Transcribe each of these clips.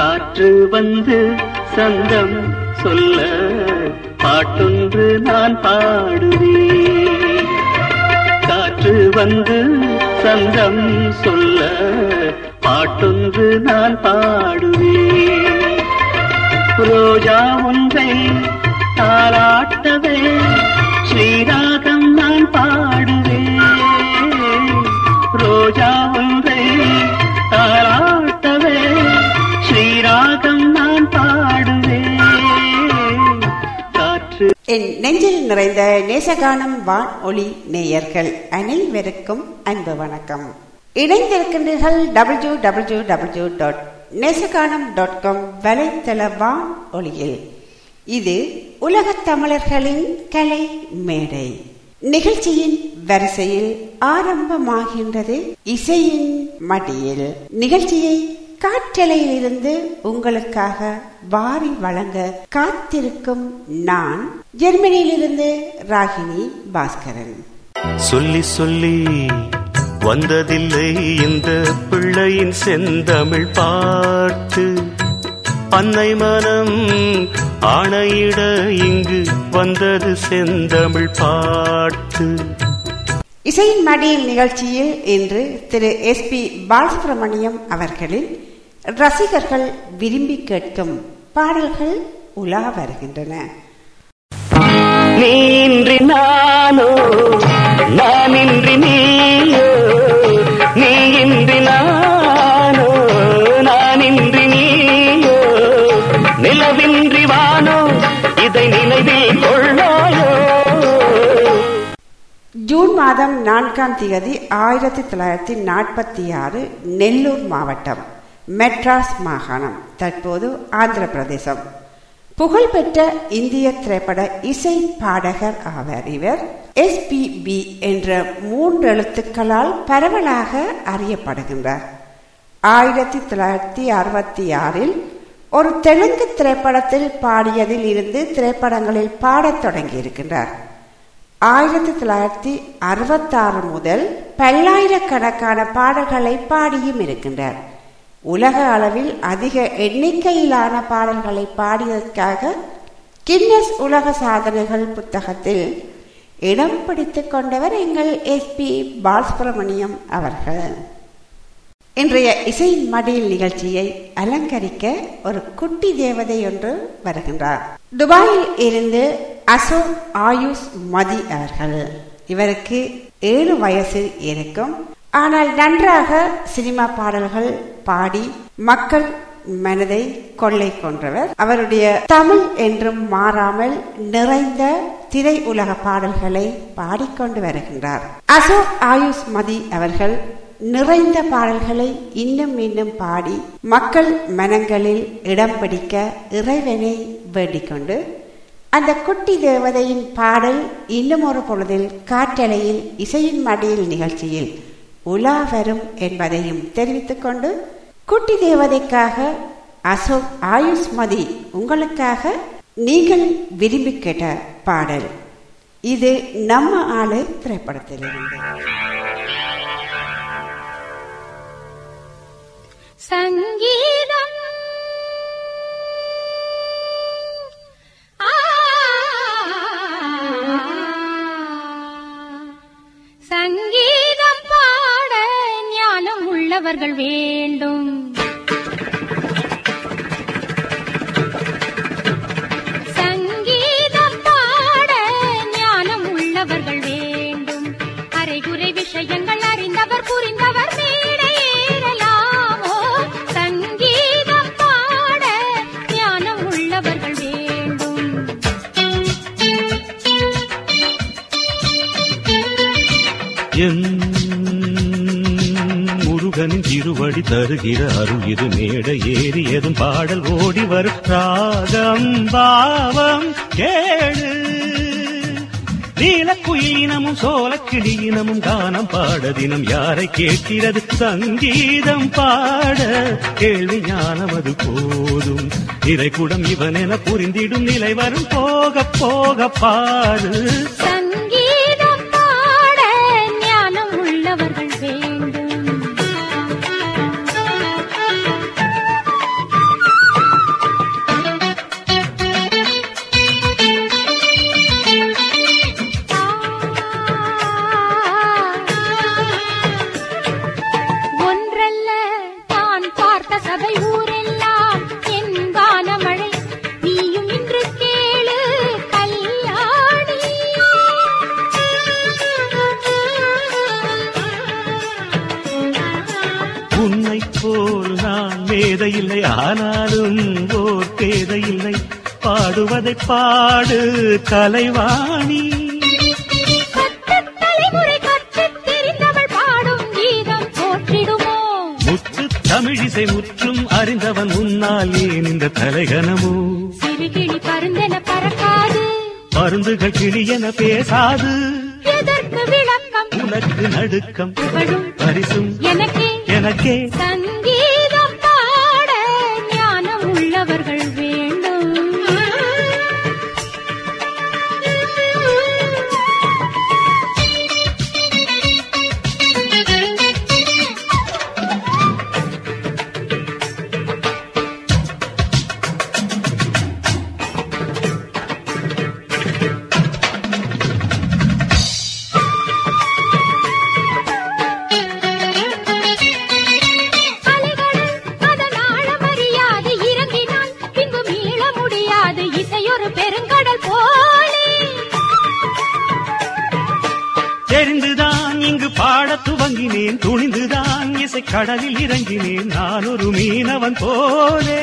காற்று வந்து சந்தம் சொல்ல பாட்டொன்று நான் பாடுவேன். காற்று வந்து சந்தம் சொல்ல பாட்டொன்று நான் பாடுவேன். ரோஜா ஒன்றை தாராட்டவே ஸ்ரீராகம் நான் பாடு என் நெஞ்சில் நிறைந்த நேசகானம் வான் ஒளி நேயர்கள் அனைவருக்கும் அன்பு வணக்கம். இணைந்திருக்கின்றீர்கள் W W W dot Nesaganam dot com வலைத்தள வான் ஒளியில். இது உலகத் தமிழர்களின் கலை மேடை. நிகழ்ச்சியின் வரிசையில் ஆரம்பமாகின்றது இசையின் மடியில். நிகழ்ச்சியை காற்றலையிலிருந்து உங்களுக்காக வாரி வழங்க காத்திருக்கும் நான் ஜெர்மனியிலிருந்து ராகினி பாஸ்கரன். சொல்லி சொல்லி வந்ததில்லை இந்த பிள்ளையின் செந்தமிழ் பாட்டு. அன்னை மனம் ஆணையிட இங்கு வந்தது செந்தமிழ் பாட்டு. இசையின் மடியில் நிகழ்ச்சியில் இன்று திரு எஸ் பி பாலசுப்ரமணியம் அவர்களின் ரசிகர்கள் விரும்பி கேட்கும் பாடல்கள் உலா வருகின்றன. நீன்றி நானோ நானின்றி நீயோ ஜூன் மாதம் நான்காம் தேதி ஆயிரத்தி தொள்ளாயிரத்தி நாற்பத்தி ஆறு நெல்லூர் மாவட்டம் மெட்ராஸ் மாகாணம் தற்போது ஆந்திர பிரதேசம் புகழ்பெற்ற இந்திய திரைப்பட இசை பாடகர் ஆவார் இவர். எஸ்பிபி என்ற மூன்று எழுத்துக்களால் பரவலாக அறியப்படுகின்றார். ஆயிரத்தி தொள்ளாயிரத்தி அறுபத்தி ஆறில் ஒரு தெலுங்கு திரைப்படத்தில் பாடியதில் இருந்து திரைப்படங்களில் பாடத் தொடங்கியிருக்கின்றார். ஆயிரத்தி தொள்ளாயிரத்தி அறுபத்தாறு முதல் பல்லாயிரக்கணக்கான பாடல்களை பாடியும் இருக்கின்றார். உலக அளவில் அதிக எண்ணிக்கையிலான பாடல்களை பாடியதற்காக கின்னஸ் உலக சாதனைகள் புத்தகத்தில் இடம் பிடித்துக் கொண்டவர் எங்கள் எஸ்பி பாலசுப்ரமணியம் அவர்கள். இன்றைய இசையின் மடியில் நிகழ்ச்சியை அலங்கரிக்க ஒரு குட்டி தேவதை ஒன்று வருகின்றார். துபாயில் இருந்து அசோக் ஆயுஷ் மதி அவர்கள். இவருக்கு ஏழு வயசு இருக்கும். ஆனால் நன்றாக சினிமா பாடல்கள் பாடி மக்கள் மனதை கொள்ளை கொன்றவர். அவருடைய தமிழ் என்றும் மாறாமல் நிறைந்த திரை உலக பாடல்களை பாடிக்கொண்டு வருகின்றார். அசோக் ஆயுஷ் மதி அவர்கள் நிறைந்த பாடல்களை இன்னும் இன்னும் பாடி மக்கள் மனங்களில் இடம் பிடிக்க இறைவனை வேண்டிக்கொண்டு அந்த குட்டி தேவதையின் பாடல் இன்னும் ஒரு பொழுதில் காற்றலையில் இசையின் மடியில் நிகழ்ச்சியில் உலா வரும் என்பதையும் தெரிவித்துக் கொண்டு குட்டி தேவதைக்காக அசோக் ஆயுஷ்மதி உங்களுக்காக நீங்கள் விரும்பி கேட்ட பாடல். இது நம்ம ஆளு திரைப்படத்திலிருந்து. சங்கீதம். சங்கீதம் பாட ஞானம் உள்ளவர்கள் வேண்டும். முருகனின் இருவடி தருகிற அருள் இது மேடை ஏறியதும் பாடல் ஓடி வரும். ராகம் பாவம் கேளு நீலக்குயிலினமும் சோலக்கிளியினமும் கானம் பாட தினம் யாரை கேட்கிறது? சங்கீதம் பாட கேள்வி ஞானம் அது போதும். இறைக்குடம் இவன் என புரிந்திடும் நிலை வரும் போக போக பாடு. கலைவாணி. முத்து தமிழிசை முற்றும் அறிந்தவன் முன்னால் ஏன் இந்த தலைகனமோ? சிறுகிளி பருந்தென பறக்காது. மருந்துகள் கிளியென பேசாது. விளக்கம்? உனக்கு நடுக்கம் பரிசும் எனக்கே. எனக்கே. சங்கீதம் பாட ஞானம் உள்ளவர்கள் இசை கடலில் இறங்கினேன். நான் ஒரு மீனவன் போலே.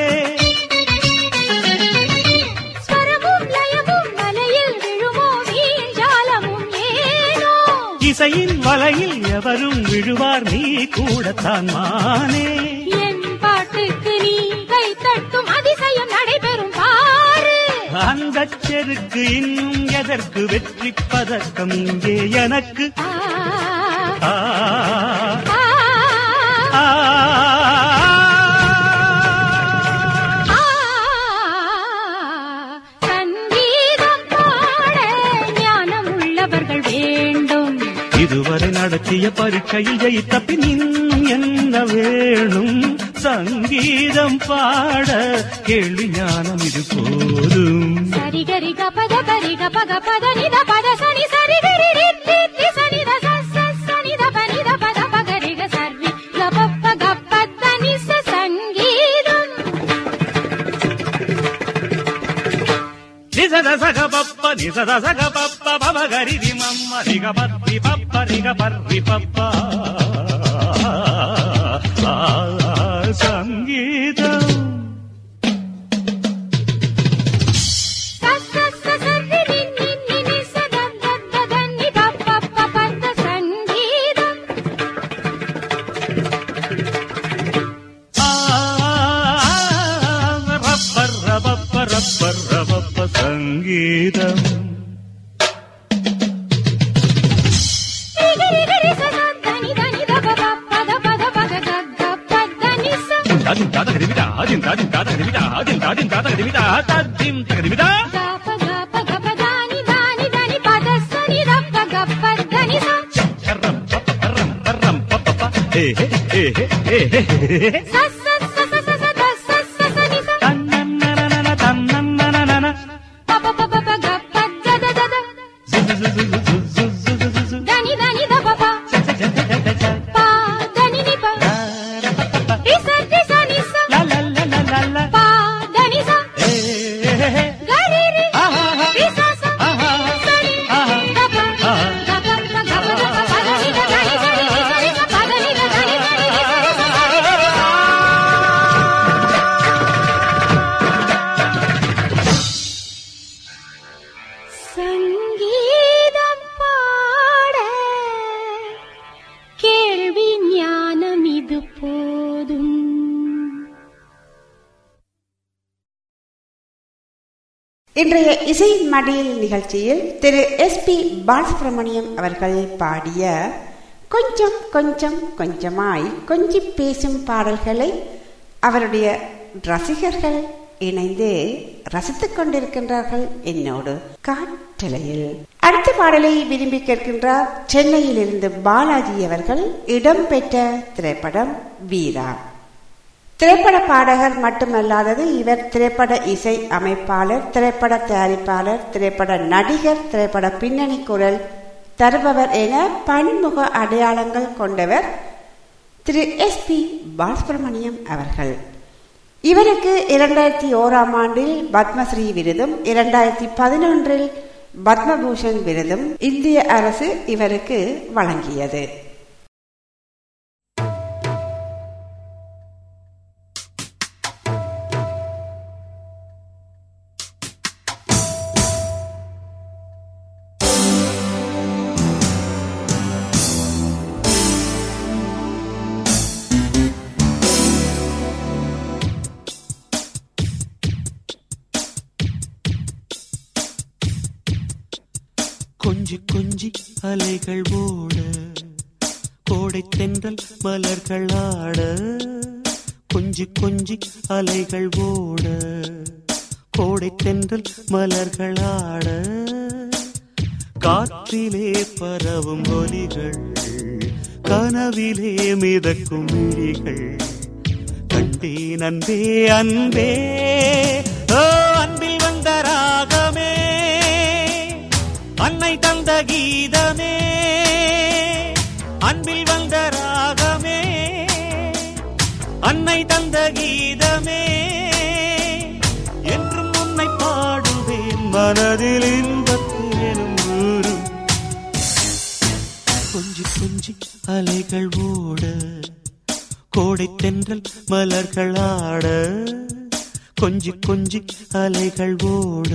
இசையின் வலையில் எவரும் விழுவார்? நீ கூடத்தான் மானே. என் பாட்டுக்கு நீ கை தட்டும் அதிசயம் நடைபெறும் அந்த செருக்கு இன்னும் எதற்கு? வெற்றி பதக்கம் இங்கே எனக்கு. இலட்சிய பரீட்சையில் ஜெயித்த பின் என்ன வேணும்? சங்கீதம் பாட கேள்வி ஞானம் இது போதும். சரிகரி கபத பரி கபக பத நித பத சனி சரி నిసద సగ పప్ప నిసద సగ పప్ప పవ గరిది మమ్మ దిగ పత్త రిపప్ప రిగపర్ రిపప్ప సంగీతం. さす மடியில் நிகழ்ச்சியில் திரு எஸ் பி பாலசுப்ரமணியம் அவர்கள் பாடிய கொஞ்சம் கொஞ்சம் கொஞ்சமாய் கொஞ்சி பேசும் பாடல்களை அவருடைய ரசிகர்கள் இணைந்து ரசித்துக் கொண்டிருக்கின்றார்கள் என்னோடு காட்டலையில் அடுத்த பாடலை விரும்பி கேட்கின்றார் சென்னையில் இருந்து பாலாஜி அவர்கள் இடம்பெற்ற திரைப்படம் வீரா. திரைப்பட பாடகர் மட்டுமல்லாதது இவர் திரைப்பட இசை அமைப்பாளர் திரைப்பட தயாரிப்பாளர் திரைப்பட நடிகர் திரைப்பட பின்னணி குரல் தருபவர் என பன்முக அடையாளங்கள் கொண்டவர் திரு எஸ் பி பாலசுப்ரமணியம் அவர்கள். இவருக்கு இரண்டாயிரத்தி ஓராம் ஆண்டில் பத்மஸ்ரீ விருதும் இரண்டாயிரத்தி பதினொன்றில் பத்மபூஷன் விருதும் இந்திய அரசு இவருக்கு வழங்கியது. அலைகள் ஓட கோடை தென்றல் மலர்கள் ஆட கொஞ்சி கொஞ்சி அலைகள் ஓட கோடை தென்றல் மலர்கள் ஆட. காற்றிலே பரவும் ஒலிகள் கனவிலே மிதக்கும் விழிகள் கண்டேன் அன்பே அன்பே அன்பில் வந்த ராகமே. அன்னை தந்த கீதமே. அன்பில் வந்த ராகமே. அன்னை தந்த கீதமே. என்றும் உன்னை பாடுவேன் மனதில் இன்பத்தேனும் ஊரும் கொஞ்சி கொஞ்சி அலைகள் ஓட கோடை தென்றல் மலர்கள் ஆட கொஞ்சி கொஞ்சி அலைகள் ஓட.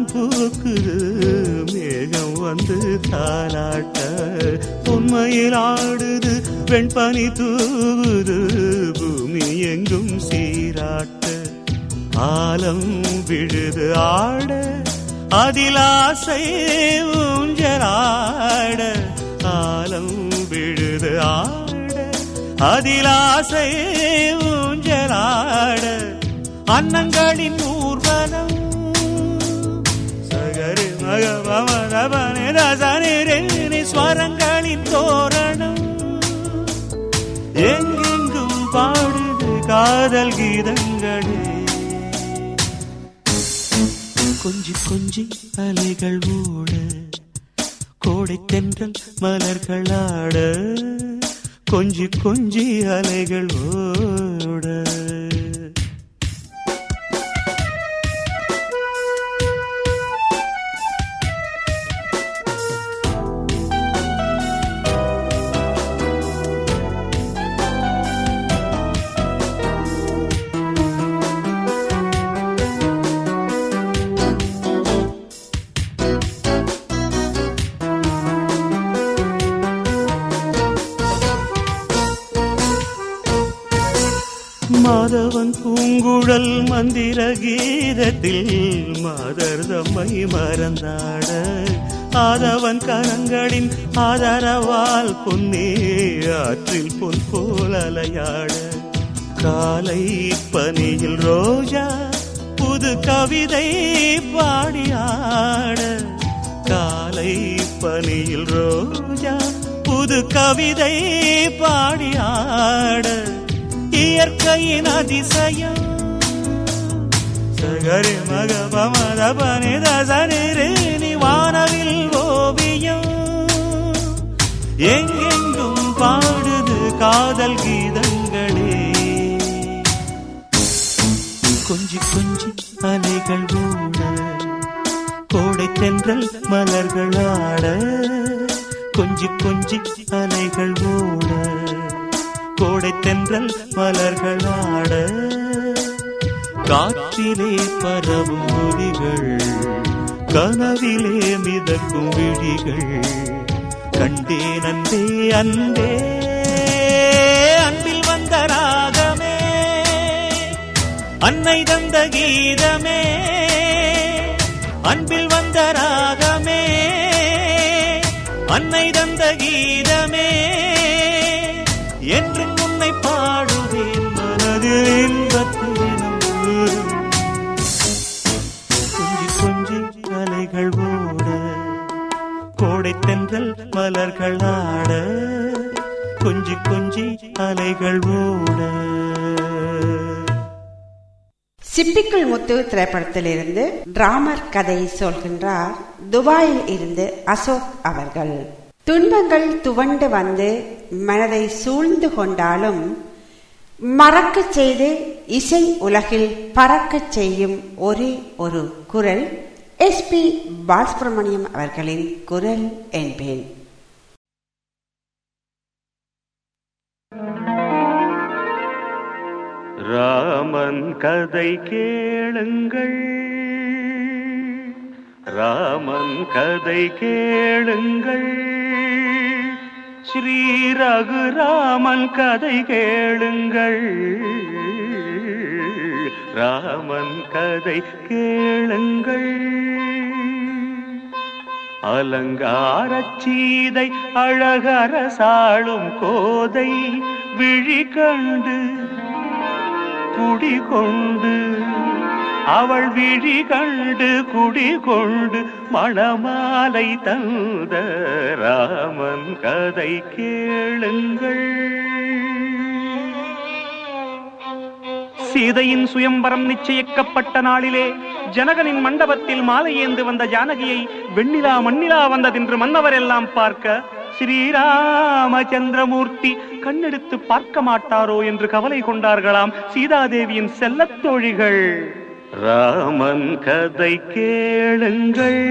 மாமரம் பூக்குது மேகம் வந்து தாலாட்ட உண்மையில் ஆடுது வெண்பனி தூவுது பூமி எங்கும் சீராட்ட. ஆலம் விழுது ஆட அதில் ஆசை ஊஞ்சலாட. ஆலம் விழுது ஆட அதில் ஆசை ஊஞ்சலாட. அன்னங்களின் ஊர்வலம் ஸ்வரங்களின் தோரணம். எங்கெங்கும் பாடுது காதல் கீதங்களே. கொஞ்சி கொஞ்சி அலைகள் ஓட கோடை தென்றல் மலர்களாட கொஞ்சி கொஞ்சி அலைகள் ஓட பூங்குழல் மந்திர கீதத்தில் மாதர் தம்மை மறந்தாட. ஆதவன் கரங்களின் ஆதரவால் பொன்னே ஆற்றில் பொன் போல் அலையாட. காலை பனியில் ரோஜா புது கவிதை பாடியாட. காலை பனியில் ரோஜா புது கவிதை பாடியாட. இயற்கையின் அதிசயம் சகரி மக பமத பனித சனிரேனி வானவில் ஓவியம் எங்கெங்கும் பாடுது காதல் கீதங்களே. கொஞ்சி கொஞ்சி அலைகள் ஊட. கோடை தென்றல் மலர்கள் ஆட. கொஞ்சி கொஞ்சி அலைகள் ஊட. கோடை தென்றல் மலர்கள் ஆட. காற்றிலே பரவும் ஒலிகள் கனவிலே மிதக்கும் விழிகள். கண்டேன் அன்பே அன்பே அன்பில் வந்த ராகமே. அன்னை தந்த கீதமே அன்பில் வந்த ராகமே. அன்னை தந்த கீதமே கோடை தென்றல் மலர்கள் ஆட கொஞ்சி கொஞ்சி அலைகள் ஓட. சிப்பிக்குள் முத்து திரைப்படத்திலிருந்து டிராமர் கதை சொல்கின்றார் துபாயில் இருந்து அசோக் அவர்கள். துன்பங்கள் துவண்டு வந்து மனதை சூழ்ந்து கொண்டாலும் மறக்கச் செய்து இசை உலகில் பறக்கச் செய்யும் ஒரே ஒரு குரல் எஸ் பி பாலசுப்ரமணியம் அவர்களின் குரல் என்பேன் ராமன் கதை கேளுங்கள். ராமன் கதை கேளுங்கள். ஸ்ரீ ரகுராமன் கதை கேளுங்கள். ராமன் கதை கேளுங்கள். அலங்காரச் சீதை அழகரசாளும் கோதை விழி கண்டு குடிகொண்டு அவள் விழி கண்டு குடிகொண்டு மணமாலை தந்த ராமன் கதை கேளுங்கள். சீதையின் சுயம்பரம் நிச்சயிக்கப்பட்ட நாளிலே ஜனகனின் மண்டபத்தில் மாலை ஏந்து வந்த ஜானகியை வெண்ணிலா மண்ணிலா வந்ததென்று மன்னவர் எல்லாம் பார்க்க ஸ்ரீராமச்சந்திரமூர்த்தி கண்ணெடுத்து பார்க்க மாட்டாரோ? என்று கவலை கொண்டார்களாம் சீதாதேவியின் செல்லத் தோழிகள். ராமன் கதை கேளுங்கள்.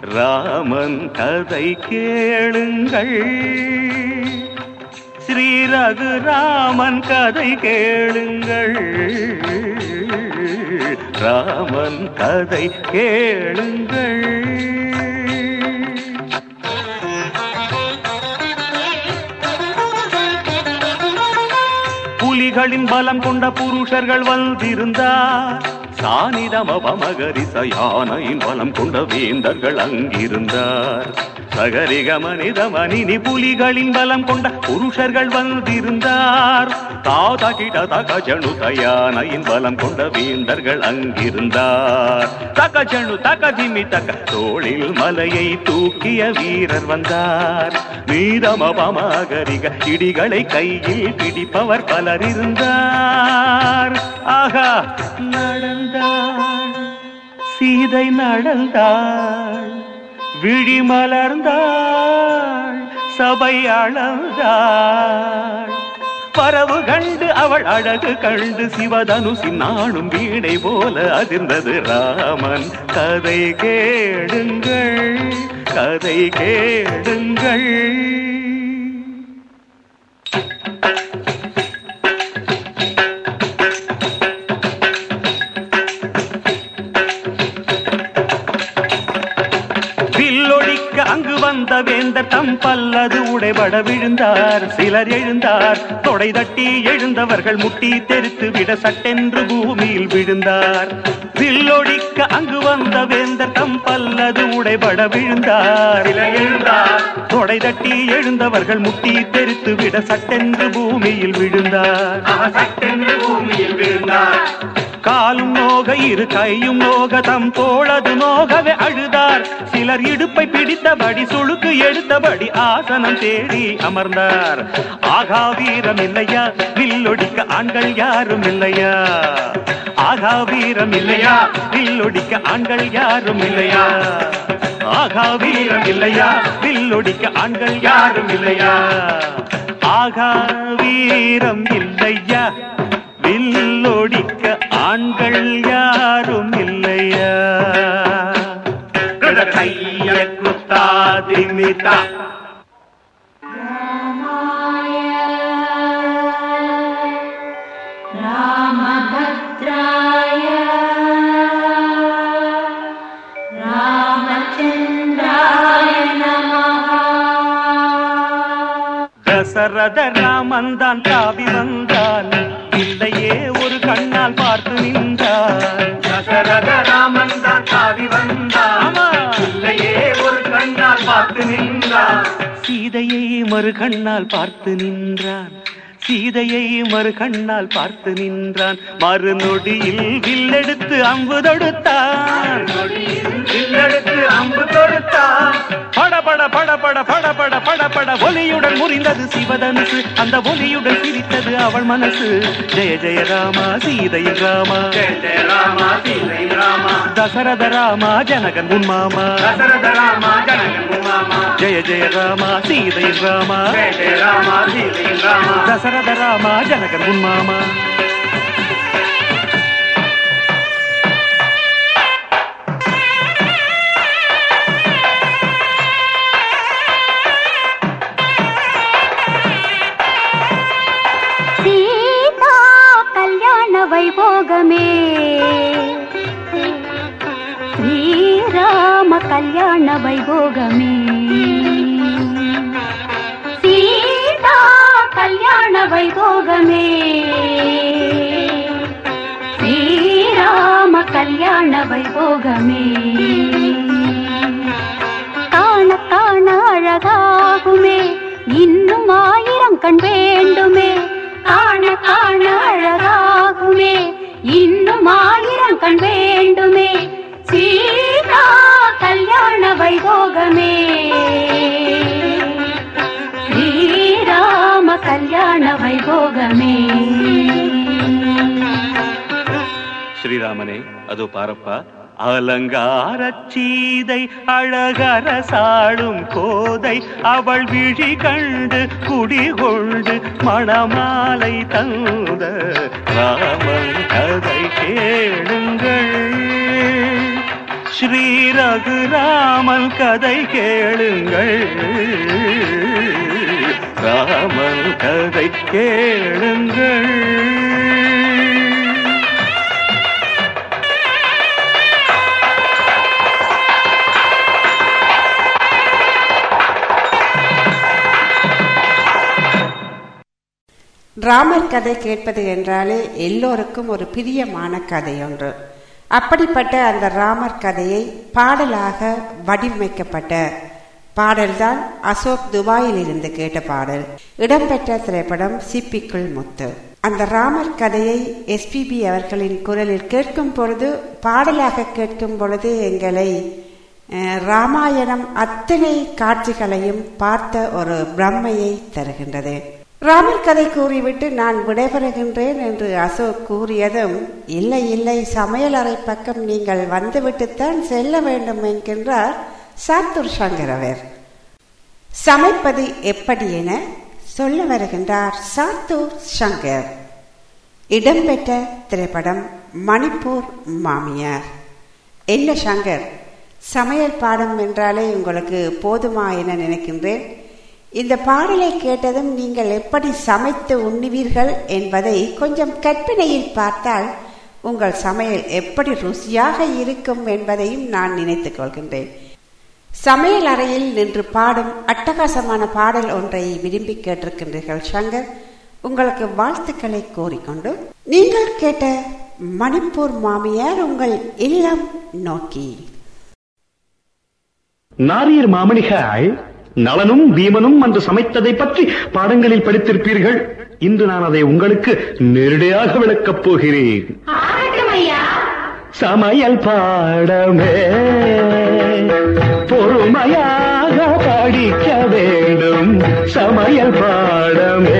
ராமன் கதை கேளுங்கள். ஸ்ரீ ரகுராமன் கதை கேளுங்கள். ராமன் கதை கேளுங்கள். புலிகளின் பலம் கொண்ட புருஷர்கள் வந்திருந்தார். சானிதமபமகரிச யானையின் பலம் கொண்ட வேந்தர்கள் அங்கிருந்தார். சகரிக மனித மணினி புலிகளின் பலம் கொண்ட புருஷர்கள் வந்திருந்தார். தாத கிட தகஜனு தயானையின் பலம் கொண்ட வேந்தர்கள் அங்கிருந்தார். தகஜனு தகதிமி தக தோளில் மலையை தூக்கிய வீரர் வந்தார். மீதமபமகரிக இடிகளை கையில் பிடிப்பவர் பலர் இருந்தார். ஆகா நடந்தாள். சீதை நடந்தாள். விழி மலர்ந்தாள் சபை அளந்தாள் பரவு கண்டு அவள் அழகு கண்டு சிவதனுசின் நாளும் வீணை போல அதிர்ந்தது. ராமன் கதை கேடுங்கள் கதை கேடுங்கள் வந்த வேந்தர் தம் பல்லது உடைபட விழுந்தார். சிலர் எழுந்தார். தொடை தட்டி எழுந்தவர்கள் முட்டி தெரித்து விட சட்டென்று பூமியில் விழுந்தார். வில்லொடிக்க அங்கு வந்த வேந்தர் தம் பல்லது உடைபட விழுந்தார். எழுந்தார். தொடை தட்டி எழுந்தவர்கள் முட்டி தெரித்து விட சட்டென்று பூமியில் விழுந்தார். சட்டென்று பூமியில் விழுந்தார். காலும் நோக இரு கையும் நோக தம் தோளது நோகவே அழுதார். சிலர் இடுப்பை பிடித்தபடி சுழுக்கு எடுத்தபடி ஆசனம் தேடி அமர்ந்தார். ஆகா வீரம் இல்லையா வில்லொடிக்க ஆண்கள் யாரும் இல்லையா ஆகா வீரம் இல்லையா வில்லொடிக்க ஆண்கள் யாரும் இல்லையா ஆகா வீரம் இல்லையா வில்லொடிக்க ஆண்கள் யாரும் இல்லையா ஆகா வீரம் இல்லையா கண்ணோடிக்க ஆண்கள் யாரும் இல்லையா? கைய குத்தாதிமிதா தசரத ராமன் தான் தாவி வந்தான் கண்ணால் பார்த்து நின்றார். தசரத ராமன் தான் தாவி இல்லையே ஒரு கண்ணால் பார்த்து நின்றார். சீதையை மறு கண்ணால் பார்த்து நின்றான் சீதையை மறு கண்ணால் பார்த்து நின்றான். மறுநொடியில் வில்லெடுத்து அம்பு தொடுத்தான். வில்லெடுத்து அம்பு தொடுத்தான். படபட படபட படபட படபட ஒலியுடன் முறிந்தது சிவதனுசு. அந்த ஒலியுடன் சிரித்தது அவள் மனசு. ஜெய ஜெய ராமா சீதையில் ராமா. ராமா சீதையில் ராமா. தசரத ராமா ஜனகன் உன் மாமா. தசரத ராமா ஜனகன் உன் மாமா. ஜெய ஜெய ராமா சீதையில் ராமா. ராமா சீதையில் ராமா. தசரத శరద రామ జనగన్మామ వైభోగమే శ్రీరామ కళ్యాణ వైభోగమే வைபோகமே. ஸ்ரீராம கல்யாண வைபோகமே. காண காண அழகாகுமே. இன்னும் ஆயிரம் கண் வேண்டுமே. காண காண அழகாகுமே. இன்னும் ஆயிரம் கண் வேண்டுமே. சீதா கல்யாண வைபோகமே. கல்யாண வைபோகமே. ஸ்ரீராமனே அதோ பாரப்பா. அலங்கார சீதை அழகரசாளும் கோதை அவள் விழி கண்டு குடிகொண்டு மணமாலை தந்த ராமன் கதை கேளுங்கள். ஸ்ரீ ரகுராமன் கதை கேளுங்கள். ராமன் கதை கேளுங்கள். ராமர் கதை கேட்பது என்றாலே எல்லோருக்கும் ஒரு பிரியமான கதை ஒன்று அப்படிப்பட்ட அந்த ராமர் கதையை பாடலாக வடிவமைக்கப்பட்ட பாடல்தான் அசோக் துபாயில் இருந்து கேட்ட பாடல். இடம்பெற்ற திரைப்படம் சிப்பிக்குள் முத்து. அந்த ராமர் கதையை எஸ்பிபி அவர்களின் குரலில் கேட்கும் பொழுது பாடலாக கேட்கும் பொழுது எங்களை ராமாயணம் அத்தனை காட்சிகளையும் பார்த்த ஒரு பிரம்மையை தருகின்றது. ராமர் கதை கூறிவிட்டு நான் விடைபெறுகின்றேன் என்று அசோக் கூறியதும் இல்லை இல்லை சமையலறை பக்கம் நீங்கள் வந்துவிட்டுத்தான் செல்ல வேண்டும் என்கின்றார். சாத்தூர் சங்கர் அவர். சமைப்பது எப்படி என சொல்ல வருகின்றார் சாத்தூர் சங்கர். இடம்பெற்ற திரைப்படம் மணிப்பூர் மாமியார். என்ன சங்கர்? சமையல் பாடம் என்றாலே உங்களுக்கு போதுமா என நினைக்கின்றேன். இந்த பாடலை கேட்டதும் நீங்கள் எப்படி சமைத்து உண்ணுவீர்கள் என்பதை கொஞ்சம் கற்பனையில் பார்த்தால் உங்கள் சமையல் எப்படி ருசியாக இருக்கும் என்பதையும் நான் நினைத்துக் கொள்கின்றேன். சமையல் அறையில் நின்று பாடும் அட்டகாசமான பாடல் ஒன்றை விரும்பி கேட்டிருக்கின்றீர்கள் சங்கர். உங்களுக்கு வாழ்த்துக்களை கூறிக்கொண்டு நீங்கள் கேட்ட மணிப்பூர் மாமியார் உங்கள் இல்லம் நோக்கி. நாரியர் மாமணிகள் நலனும் பீமனும் அன்று சமைத்ததை பற்றி பாடங்களில் படித்திருப்பீர்கள். இன்று நான் அதை உங்களுக்கு நேரடியாக விளக்கப் போகிறேன். சமையல் பாடமே. பொறுமையாக படிக்க வேண்டும். சமையல் பாடமே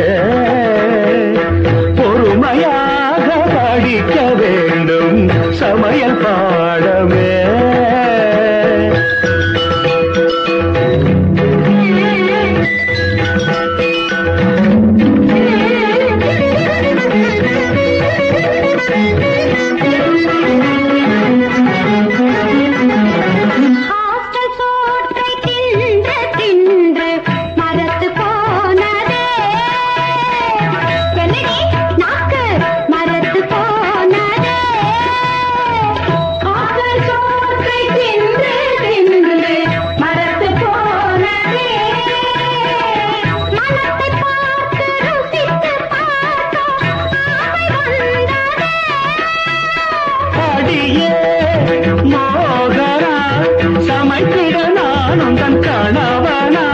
நானும் தன் கணவனா?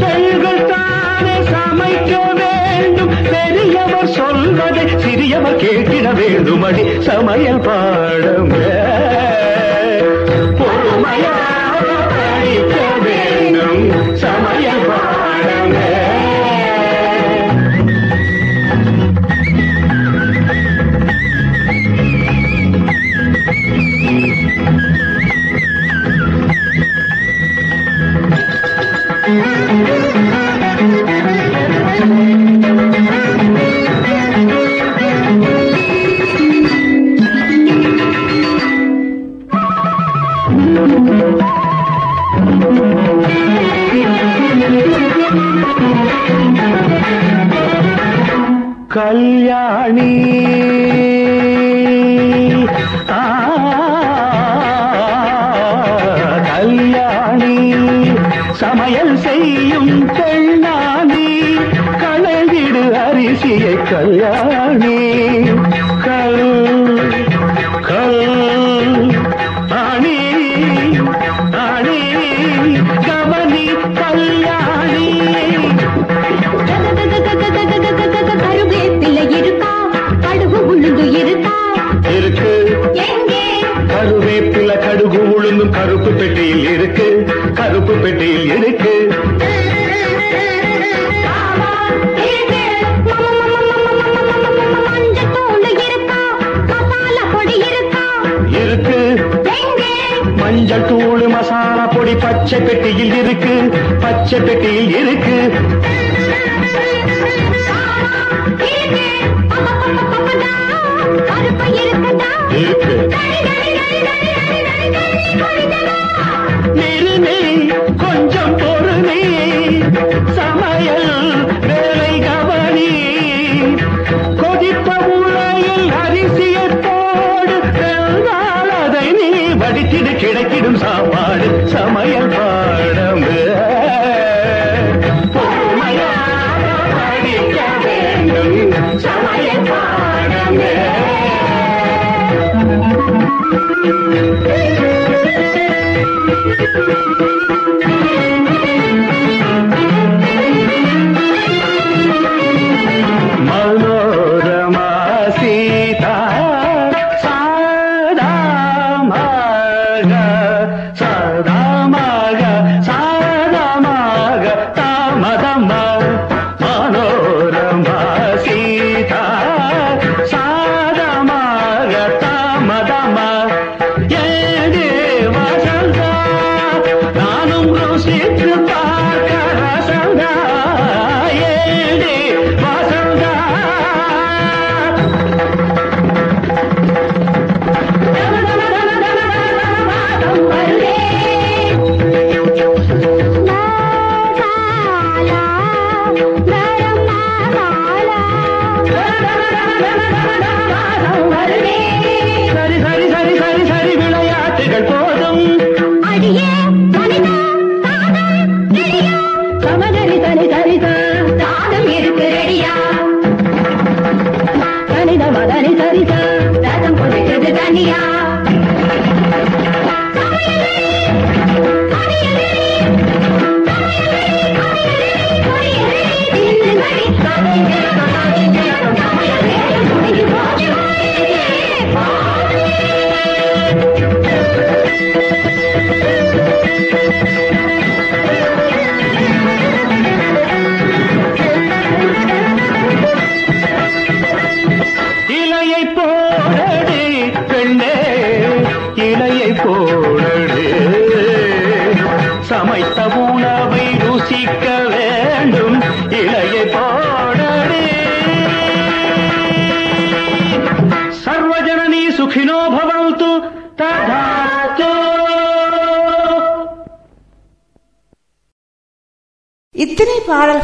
கைகள் தானே சமைக்க வேண்டும். பெரியவர் சொல்வதை சிறியவர் கேட்கிட வேண்டும் அடி சமையல் பொறுமையாக படிக்க வேண்டும். சமையல் பச்சை பெட்டியில் இருக்கு பச்சை பெட்டியில் இருக்கு.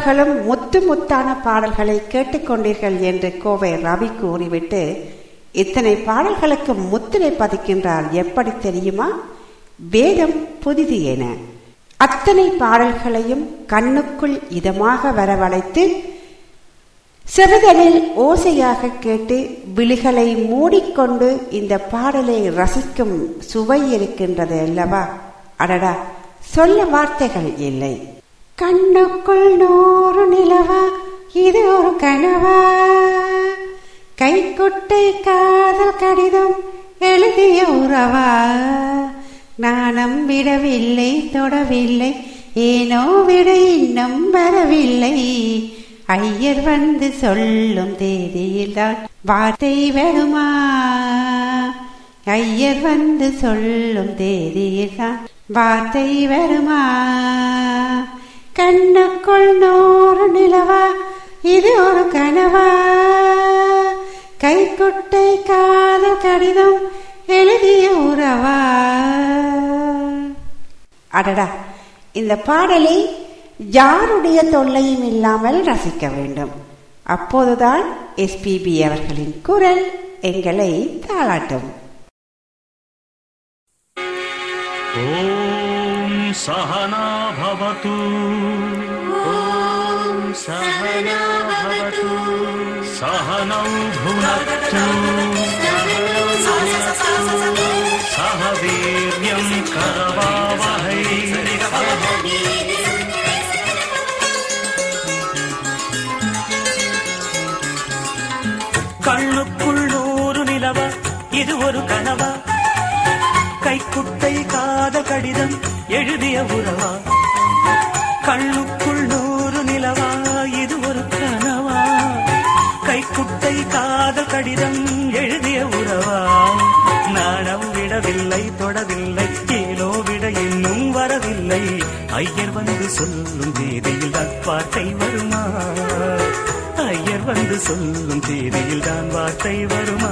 பாடல்களும் முத்து முத்தான பாடல்களை கேட்டுக்கொண்டீர்கள் என்று கோவை ரவி கூறிவிட்டு இத்தனை பாடல்களுக்கு முத்திரை பதிக்கின்றார் எப்படி தெரியுமா? வேதம் புதிது என. அத்தனை பாடல்களையும் கண்ணுக்குள் இதமாக வரவழைத்து செவிதலில் ஓசையாக கேட்டு விழிகளை மூடிக்கொண்டு இந்த பாடலை ரசிக்கும் சுவை இருக்கின்றது அல்லவா? அடடா சொல்ல வார்த்தைகள் இல்லை. கண்ணுக்குள் நூறு நிலவா இது ஒரு கனவா? கைக்குட்டை காதல் கடிதம் எழுதிய உறவா? நாணம் விடவில்லை தொடவில்லை ஏனோ விட இன்னும் வரவில்லை. ஐயர் வந்து சொல்லும் தேதியில்தான் வார்த்தை வருமா? ஐயர் வந்து சொல்லும் தேதியில்தான் வார்த்தை வருமா? கண்ணுக்குள் நூறு நிலவா இது ஒரு கனவா. கைக்குட்டை காதல் கடிதம் எழுதிய உறவா அடடா இந்த பாடலை யாருடைய தொல்லையும் இல்லாமல் ரசிக்க வேண்டும்? அப்போதுதான் எஸ்பிபி அவர்களின் குரல் எங்களை தாளாட்டும். ஓம் सहना भवतु। सहना भवतु। सहनौ भुनक्तु। सह वीर्यं करवावहै கடிதம் எழுதிய உறவா? கண்ணுக்குள் நூறு நிலவா? இது ஒரு கனவா? கைக்குட்டை காதல் கடிதம் எழுதிய உறவா? நாணம் விடவில்லை தொடவில்லை ஏனோ விட இன்னும் வரவில்லை. ஐயர் வந்து சொல்லும் தேதியில் வார்த்தை வருமா? ஐயர் வந்து சொல்லும் தேதியில் தான் வார்த்தை வருமா?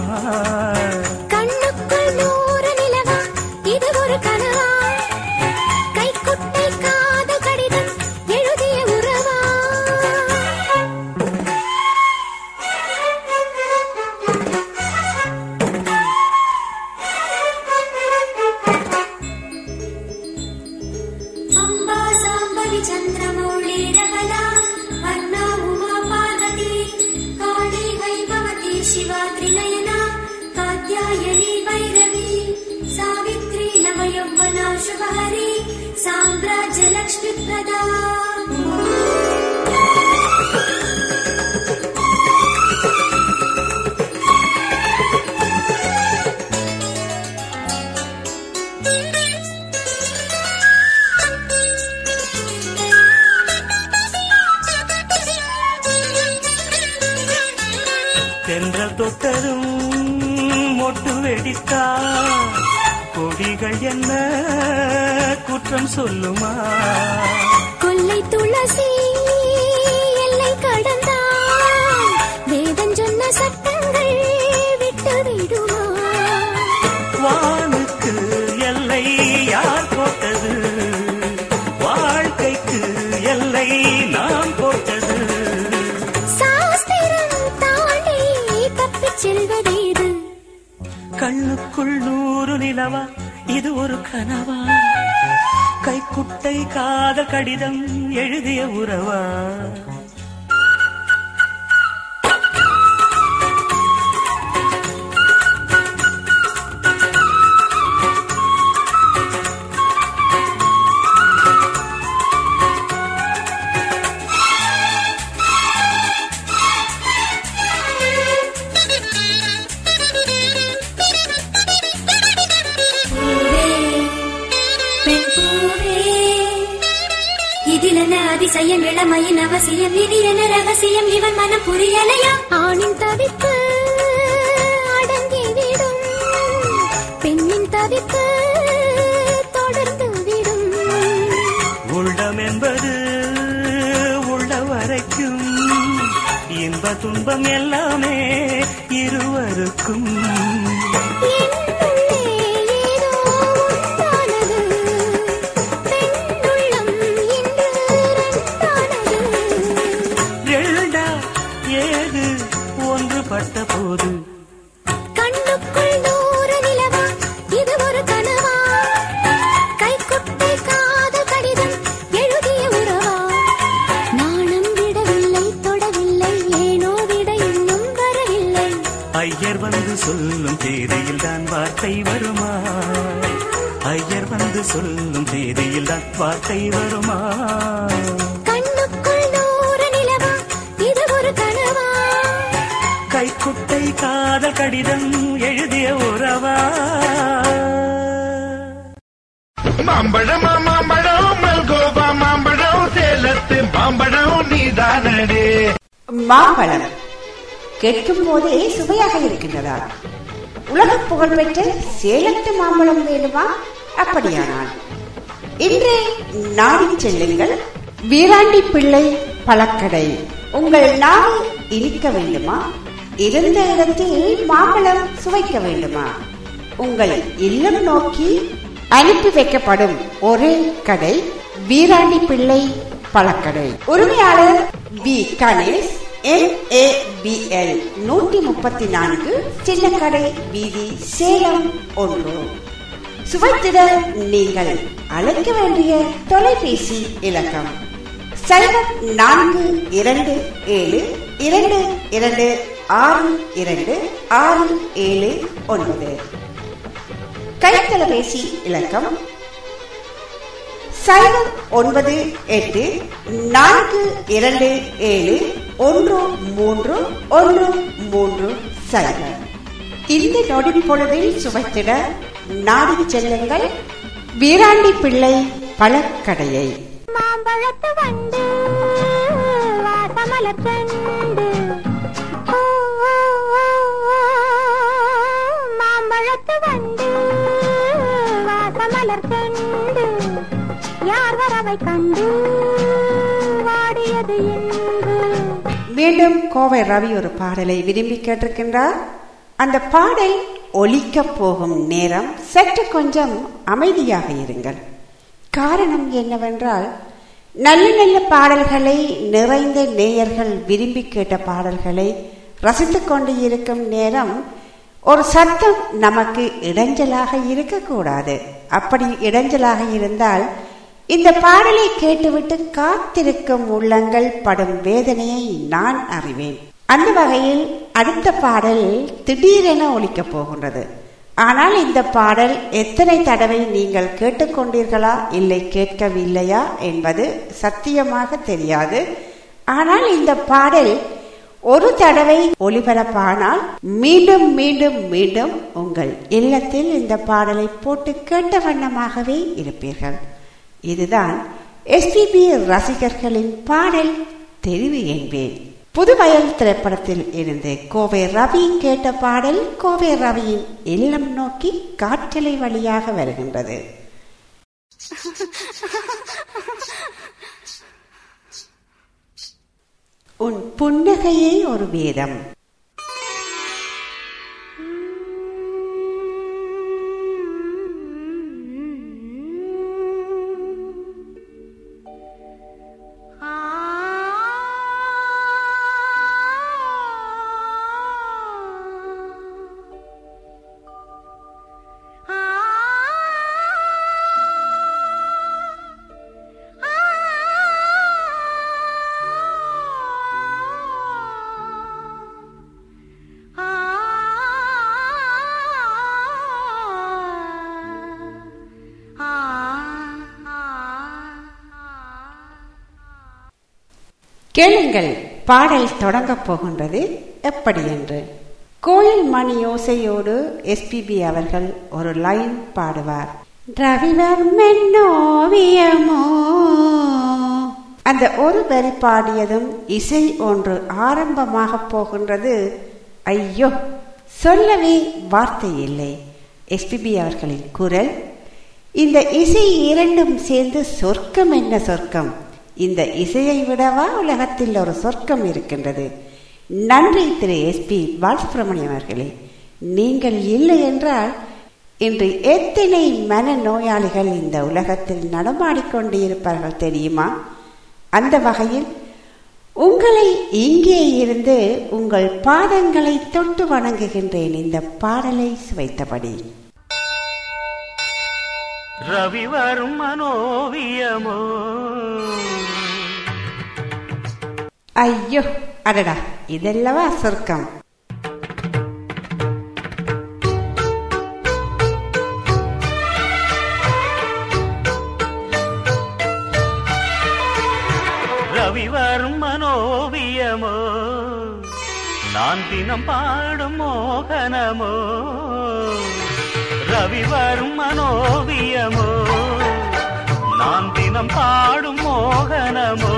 தென்றல் தொட்டதும் மொட்டு வெடித்தா? கொடிகள் என்ன குற்றம் சொல்லுமா? கண்ணுக்குள் நூறு நிலவா இது ஒரு கனவா? கைக்குட்டை காத கடிதம் எழுதிய உறவா? சொல்லும் தேதியில் தான் வார்த்தை வருமா? கண்ணுக்குள் நூறு நிலவா இது ஒரு கனவா? கைக்குட்டை காத கடிதம் எழுதிய உறவா? மாம்பழம் மாம்பழம் மல்கோவா மாம்பழம் சேலத்து மாம்பழம் நீதானடே. மாம்பழம் கேட்கும் போதே சுவையாக இருக்கின்றதா? உலக புகழ்பெற்ற சேலத்து மாம்பழம் வேண்டுமா அப்படியானால் இன்று நாடி செல்லுங்கள். வீராண்டி பிள்ளை பழக்கடை உங்கள் நாவை இனிக்க வேண்டுமா? இருந்த இடத்தில் மாம்பழம் சுவைக்க வேண்டுமா? உங்கள் இல்லம் நோக்கி அனுப்பி வைக்கப்படும் ஒரே கடை வீராண்டி பிள்ளை பழக்கடை. உரிமையாளர் பி கணேஷ் எம். நூற்றி முப்பத்தி நான்கு சின்னக்கடை வீதி சேலம் ஒன்று. சுவைத்திட நீங்கள் அழைக்க வேண்டிய தொலைபேசி இலக்கம். சைபர் நான்கு இரண்டு ஏழு இரண்டு இரண்டு ஆறு இரண்டு ஆறு ஏழு ஒன்பது. கைத்தொலைபேசி இலக்கம். சைபர் ஒன்பது எட்டு நான்கு இரண்டு ஏழு ஒன்று மூன்று ஒன்று மூன்று சைபர். இந்த நொடி பொழுதில் சுவைத்திட நாடி செல்லுங்கள். வீராண்டி பிள்ளை பழக்கடையை. மாம்பழத்து வண்டு ஓ, மாம்பழத்து வண்டு வாசமலர் செண்டு. யார் வரவை கண்டு வாடியது மீண்டும் கோவை ரவி ஒரு பாடலை விரும்பி கேட்டிருக்கின்றார். அந்த பாடல் ஒலிக்கப் போகும் நேரம் சற்று கொஞ்சம் அமைதியாக இருங்கள். காரணம் என்னவென்றால் நல்ல நல்ல பாடல்களை நிறைந்த நேயர்கள் விரும்பி கேட்ட பாடல்களை ரசித்து கொண்டு இருக்கும் நேரம் ஒரு சத்தம் நமக்கு இடைஞ்சலாக இருக்கக்கூடாது. அப்படி இடைஞ்சலாக இருந்தால் இந்த பாடலை கேட்டுவிட்டு காத்திருக்கும் உள்ளங்கள் படும் வேதனையை நான் அறிவேன். அந்த வகையில் அடுத்த பாடல் திடீரென ஒலிக்கப் போகின்றது. ஆனால் இந்த பாடல் எத்தனை தடவை நீங்கள் கேட்டுக்கொண்டீர்களா இல்லை கேட்கவில்லையா என்பது சத்தியமாக தெரியாது. ஆனால் இந்த பாடல் ஒரு தடவை ஒளிபரப்பானால் மீண்டும் மீண்டும் மீண்டும் உங்கள் இல்லத்தில் இந்த பாடலை போட்டு கேட்ட வண்ணமாகவே இருப்பீர்கள். இதுதான் எஸ்பிபி ரசிகர்களின் பாடல் தெரிவு என்பேன். புதுவயல் திரைப்படத்தில் இருந்து கோவை ரவி கேட்ட பாடல் கோவை ரவியின் இல்லம் நோக்கி காற்றலை வழியாக வருகின்றது. உன் புன்னகையே ஒரு வேதம். கேளுங்கள் பாடல் தொடங்கப் போகின்றது எப்படி என்று. கோயில் மணி யோசையோடு எஸ்பிபி அவர்கள் ஒரு லைன் பாடுவார். ரவிவர்மன் ஓவியமோ அந்த ஒரு வரி பாடியதும் இசை ஒன்று ஆரம்பமாக போகின்றது. ஐயோ சொல்லவே வார்த்தை இல்லை. எஸ்பிபி அவர்களின் குரல் இந்த இசை இரண்டும் சேர்ந்து சொர்க்கம் என்ன சொர்க்கம்? இந்த இசையை விடவா உலகத்தில் ஒரு சொர்க்கம் இருக்கின்றது? நன்றி திரு. எஸ்பி பாலசுப்ரமணியம் அவர்களே. நீங்கள் இல்லை என்றால் இன்று எத்தனை மன நோயாளிகள் இந்த உலகத்தில் நடமாடிக்கொண்டு இருப்பார்கள் தெரியுமா? அந்த வகையில் உங்களை இங்கே இருந்து உங்கள் பாதங்களை தொட்டு வணங்குகின்றேன். இந்த பாடலை சுவைத்தபடி. ரவி வரும் மனோவியமோ ஐயோ அடடா இதெல்லவா சொர்க்கம் ரவி மனோவியமோ நான் தினம் பாடும் மோகனமோ ரவி மனோவியமோ நான் தினம் பாடும் மோகனமோ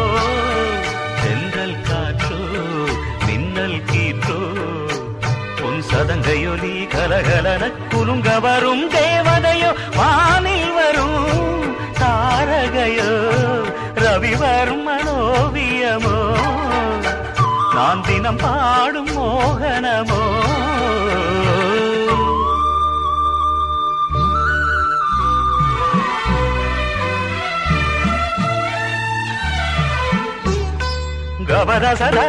மின்னல் கீற்றோ உன் சதங்கையொலி கலகலன குலுங்க வரும் தேவதையோ வானில் வரும் தாரகையோ ரவி வரும் மனோவியமோ நான் தினம் பாடும் மோகனமோ గబద సదా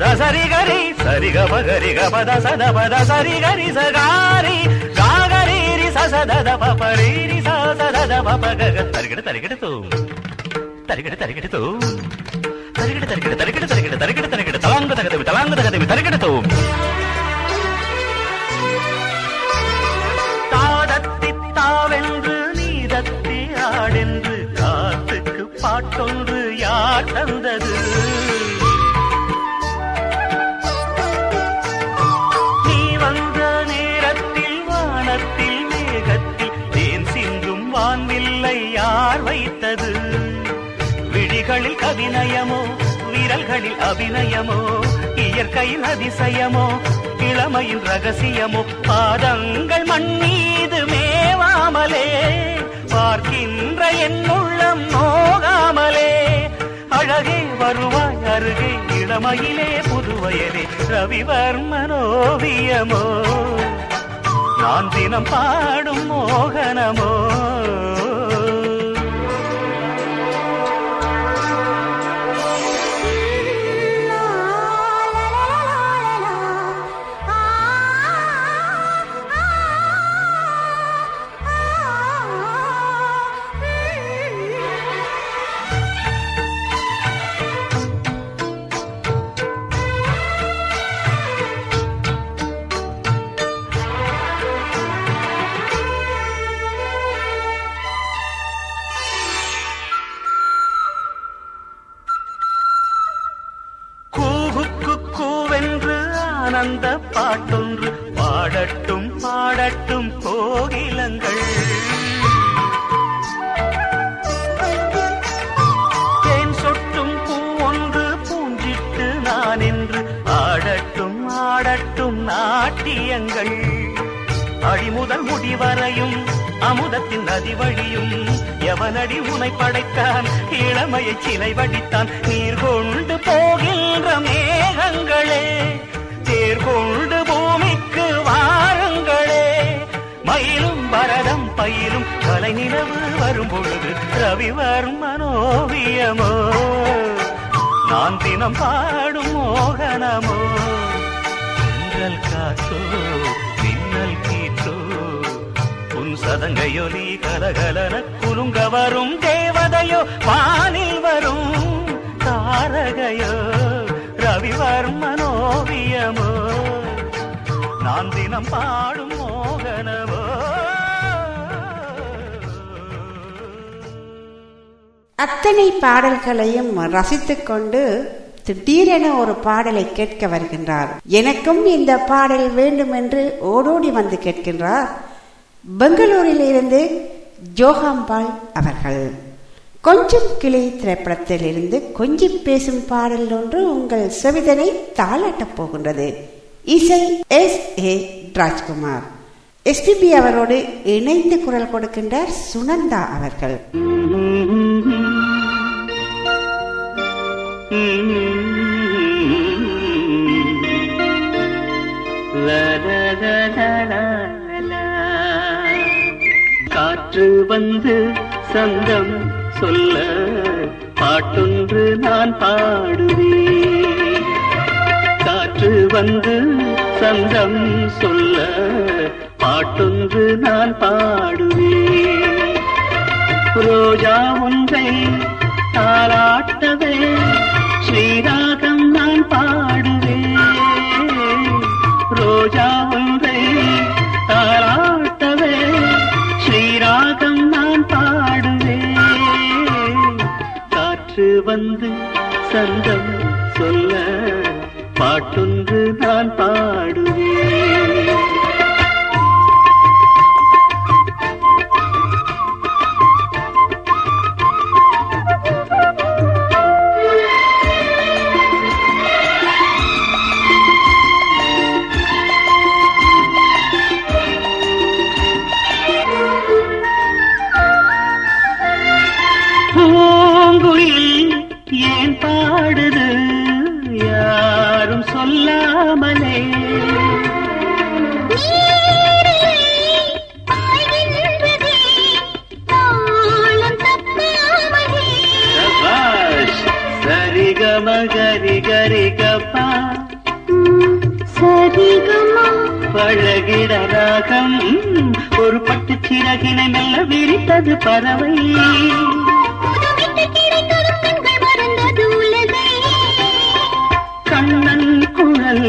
దసరి గరి సరి గబ గరి గబద సద పద సరి గరి సగారి గాగరి రి స சதத பபரீரி சா சதத பபகக தரிகிட தரிகிட தூம் தரிகிட தரிகிட தூம் தரிகிட தரிகிட தரிகிட தரிகிட தரிகிட தரிகிட தலாங்க தகதவி தலாங்க தகதவி தரிகிட தூம் தாதத்தி தாவென்று நீதத்தி ஆடென்று காத்துக்கு பாட்டொன்று யார் தந்தது விழிகளில் கவிநயமோ விரல்களில் அபிநயமோ இயற்கையின் அதிசயமோ இளமையின் ரகசியமோ பாதங்கள் மண் மீது மேவாமலே பார்க்கின்ற என்னுள்ளம் நோகாமலே அழகே வருவாய் அருகே இளமையிலே புதுவயலே ரவிவர்மனோவியமோ நான் தினம் பாடும் மோகனமோ. சிலை வடித்தான் நீர் கொண்டு போகின்ற மேகங்களே. தேர் கொண்டு பூமிக்கு வாருங்களே. மயிலும் பரதம் பயிலும் கலை நிலவு வரும் பொழுது ரவிவர்மனோவியமோ நான் தினம் பாடும் மோகனமோ. சென்றல் காற்றோ மின்னல் கீற்றோ. உன் சதங்கையொலி கலகலன குலுங்க வரும் தேவதையோ வானில் தாரகையோ ரவிவர்மனோவியமோ நான் தினம் பாடும் மோகனமோ அத்தனை பாடல்களையும் ரசித்துக் கொண்டு திடீரென ஒரு பாடலை கேட்க வருகின்றார். எனக்கும் இந்த பாடல் வேண்டும் என்று ஓடோடி வந்து கேட்கின்றார். பெங்களூரில் இருந்து ஜோகாம்பாள் அவர்கள். கொஞ்சம் கிளி திரைப்படத்தில் இருந்து கொஞ்சி பேசும் பாடல் ஒன்று உங்கள் செவிதனை தாளாட்டப் போகின்றது. இசை எஸ். ஏ. ராஜ்குமார். எஸ்பிபி அவரோடு இணைந்து குரல் கொடுக்கின்றார் சுனந்தா அவர்கள். காற்று வந்து சந்தம் சொல்ல பாட்டொன்று நான் பாடுவேன். காற்று வந்து சந்தம் சொல்ல பாட்டொன்று நான் பாடுவேன். ரோஜா ஒன்றை தாளாட்டவே ஸ்ரீராகம் நான் பாடுவேன். ரோஜா ஒன்றை வந்து சந்தம் சொல்ல. பாட்டொன்று நான் பா மறந்தது பறவை. கண்ணன் குழல்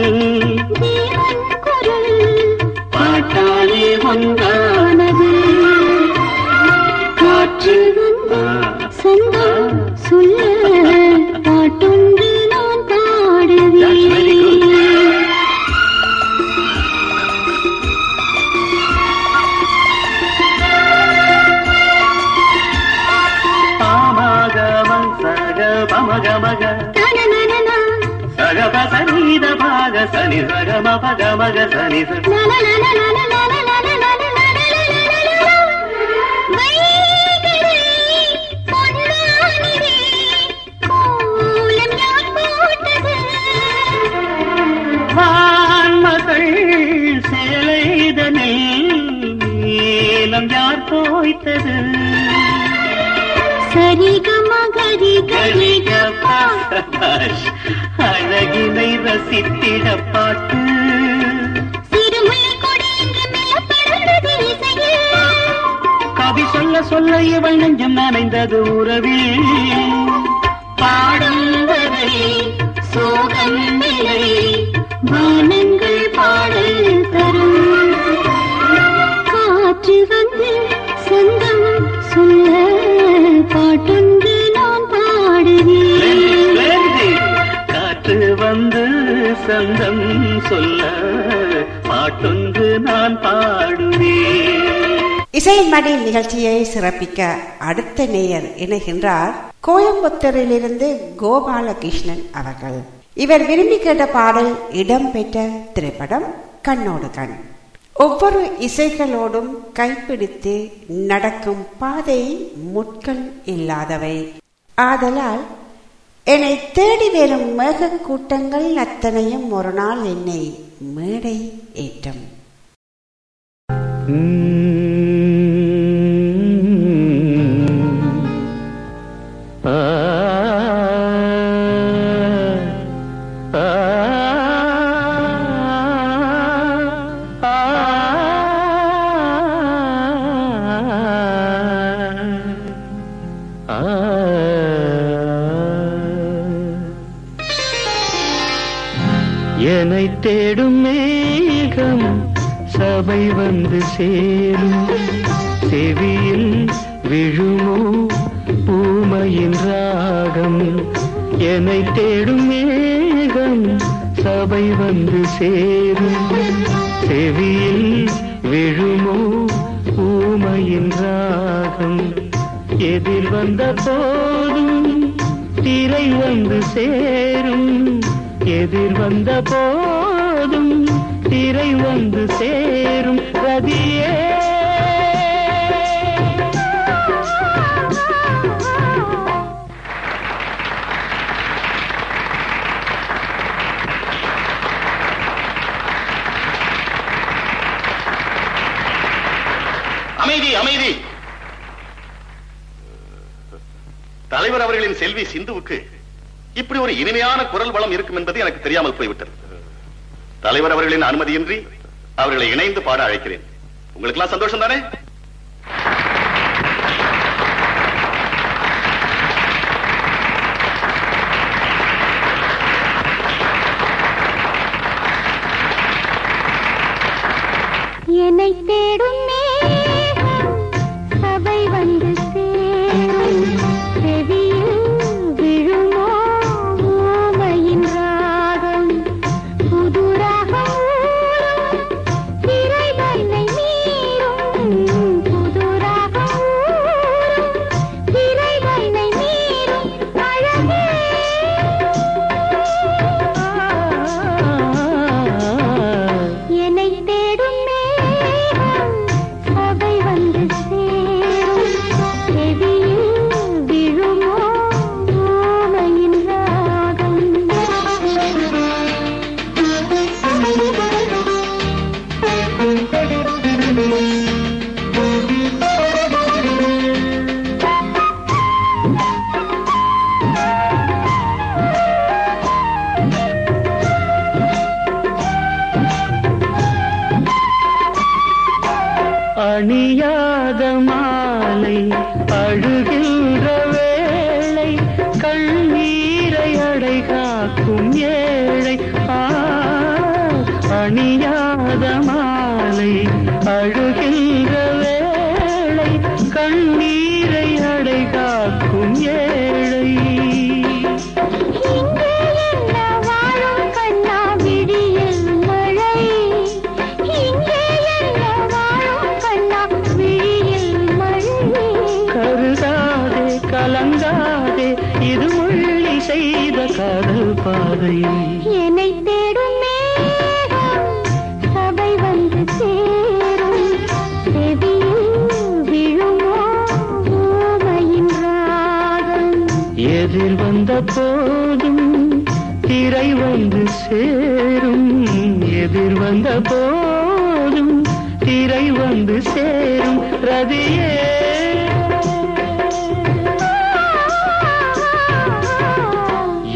பாட்டாளி வந்தானது. காற்றில் సనిద భాగ సని సగమ పగ మగ సని சேலைதனே நீளம் யார் போய்த்தது சரிகம கரி கரி கப்பா ரசித்திட பாட்டு கவி சொல்ல சொல்ல இவள் நெஞ்சம் நனைந்தது உறவில். பாடும் சோகம் நான் பாடுவேன். இசையின் மடியில் நிகழ்ச்சியை சிறப்பிக்க அடுத்த நேயர் இணைகின்றார் கோயம்புத்தூரிலிருந்து கோபாலகிருஷ்ணன் அவர்கள். இவர் விரும்பி கேட்ட பாடல் இடம்பெற்ற திரைப்படம் கண்ணோடு கண் ஒவ்வொரு இசைகளோடும் கைப்பிடித்து நடக்கும் பாதை முட்கள் இல்லாதவை. ஆதலால் என்னை தேடி வரும் மேக கூட்டங்கள் அத்தனையும் ஒரு நாள் என்னை மேடை ஏற்றும். என்னை முடியாமல் போய்விட்டது. தலைவர் அவர்களின் அனுமதியின்றி அவர்களை இணைந்து பாட அழைக்கிறேன். உங்களுக்கெல்லாம் சந்தோஷம் தானே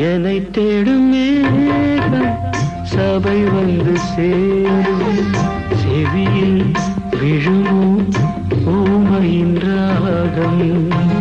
என்னை தேடும் மேகம் சபை வந்து சேரும். செவியில் விழுமோ ஊமையின் ராகம்.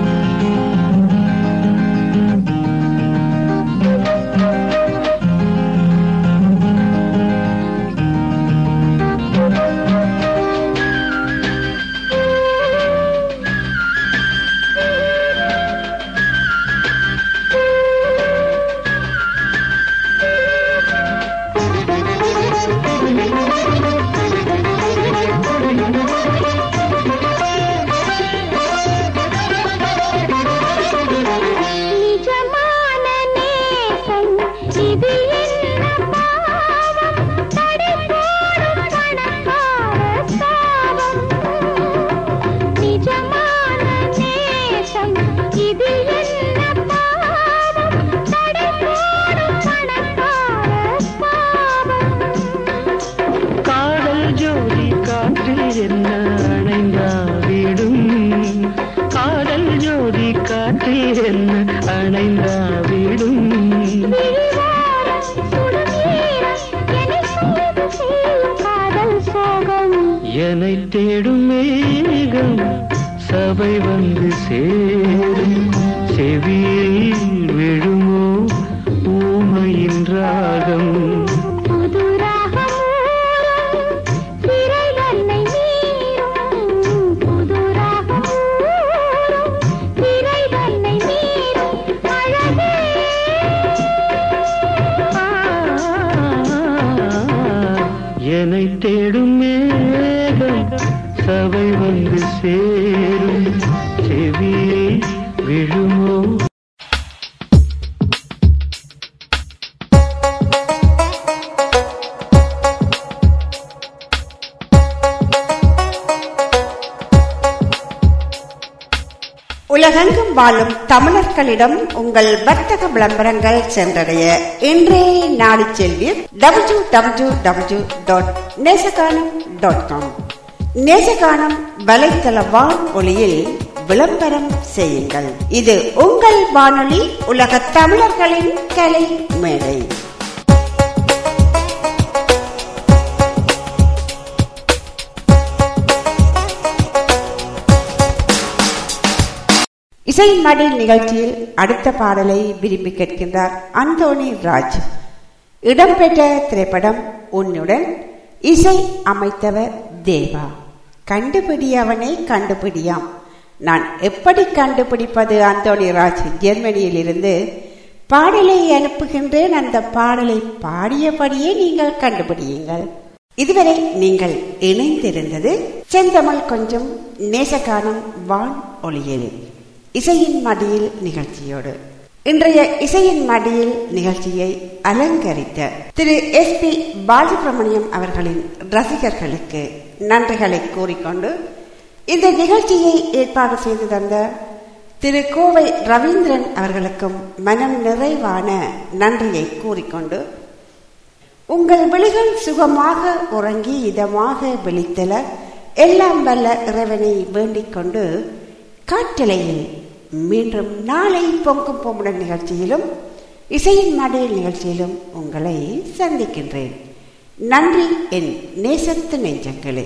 வாழும் தமிழர்களிடம் உங்கள் வர்த்தக விளம்பரங்கள் சென்றடைய இன்றே நாடி செல்வீர் W W W dot Nesaganam dot com Nesaganam வலைத்தள வான் ஒளியில் விளம்பரம் செய்யுங்கள். இது உங்கள் வானொலி உலக தமிழர்களின் கலை மேடை இசை மடி நிகழ்ச்சியில் அடுத்த பாடலை விரும்பி கேட்கின்றார் அந்தோணி ராஜ். இடம்பெற்ற திரைப்படம் உன்னுடன் இசை அமைத்தவர் தேவா. கண்டுபிடி அவனை கண்டுபிடியாம். நான் எப்படி கண்டுபிடிப்பது அந்தோணி ராஜ் ஜெர்மனியில் இருந்து? பாடலை அனுப்புகின்றேன். அந்த பாடலை பாடியபடியே நீங்கள் கண்டுபிடியுங்கள். இதுவரை நீங்கள் இணைந்திருந்தது செந்தமிழ் கொஞ்சம் நேசகானம் வான் ஒளியில். இசையின் மடியில் நிகழ்ச்சியோடு. இன்றைய இசையின் மடியில் நிகழ்ச்சியை அலங்கரித்த திரு எஸ் பி பாலசுப்ரமணியம் அவர்களின் ரசிகர்களுக்கு நன்றிகளை கூறிக்கொண்டு இந்த நிகழ்ச்சியை ஏற்பாடு செய்து தந்த திரு கோவை ரவீந்திரன் அவர்களுக்கும் மனம் நிறைவான நன்றியை கூறிக்கொண்டு உங்கள் விழிகள் சுகமாக உறங்கி இதமாக விழித்தல எல்லாம் வல்ல இறைவனை வேண்டிக் கொண்டு காற்றலையில் மீண்டும் நாளை பொங்கு பொம்முடன் நிகழ்ச்சியிலும் இசையின் மடையில் நிகழ்ச்சியிலும் உங்களை சந்திக்கின்றேன். நன்றி என் நேசத்து நெஞ்சங்களே.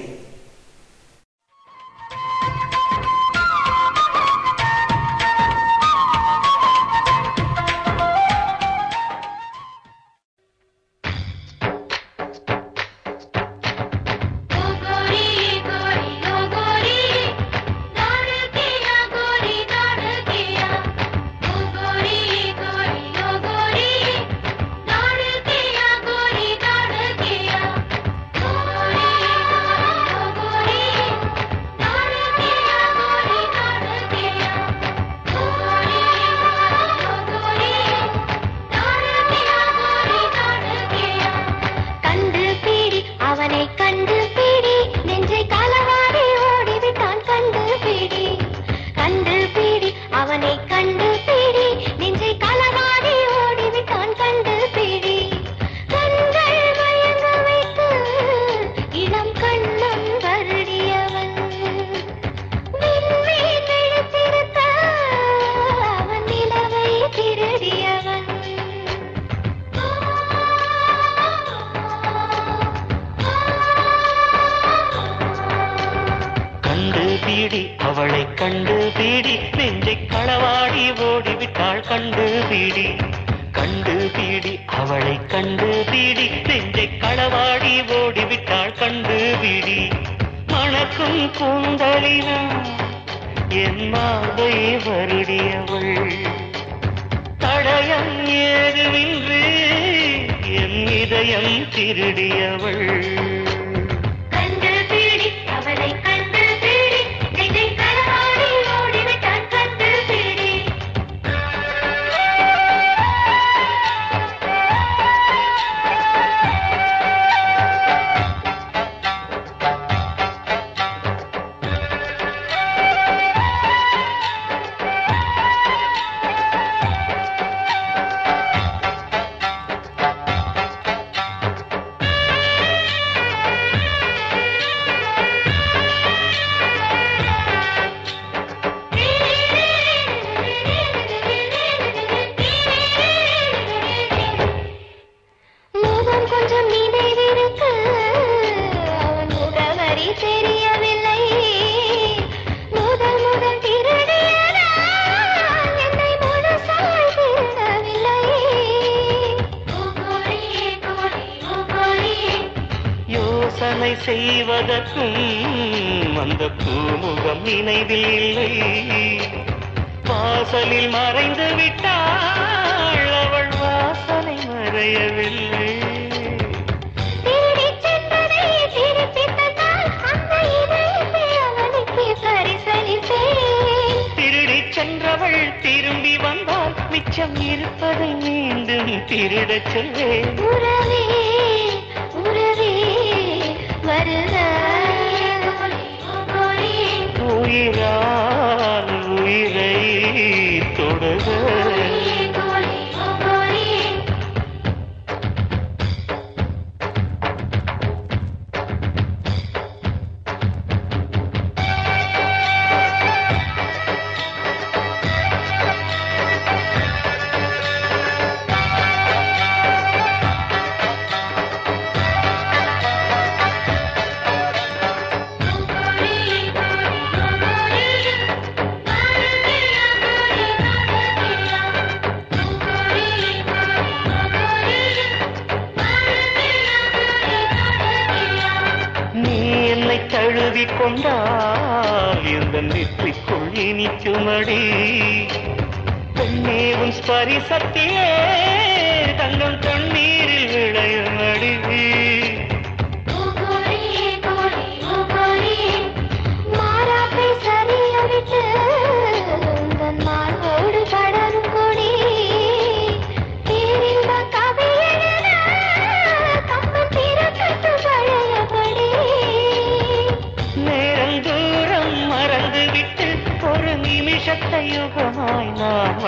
எழுதி கொண்டால் இந்த நெற்றிக்குள் இனி சுமடி. பெண்ணேவும் ஸ்பரிசத்தியே தங்கம் கண்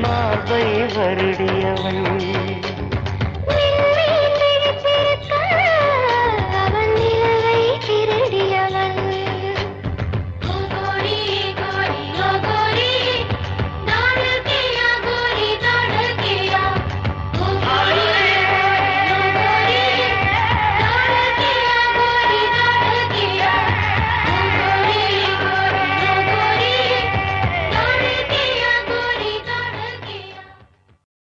மார்பை வருடியவள்.